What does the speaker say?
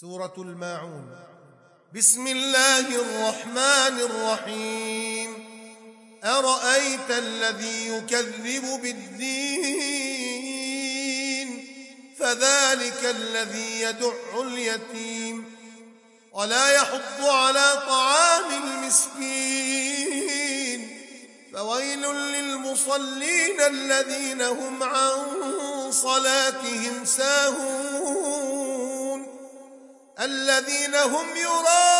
سورة الماعون. بسم الله الرحمن الرحيم. أرأيت الذي يكذب بالدين؟ فذلك الذي يدع اليتيم. ولا يحض على طعام المسكين. فويل للمصلين الذين هم عن صلاتهم ساهون. الذين هم يراءون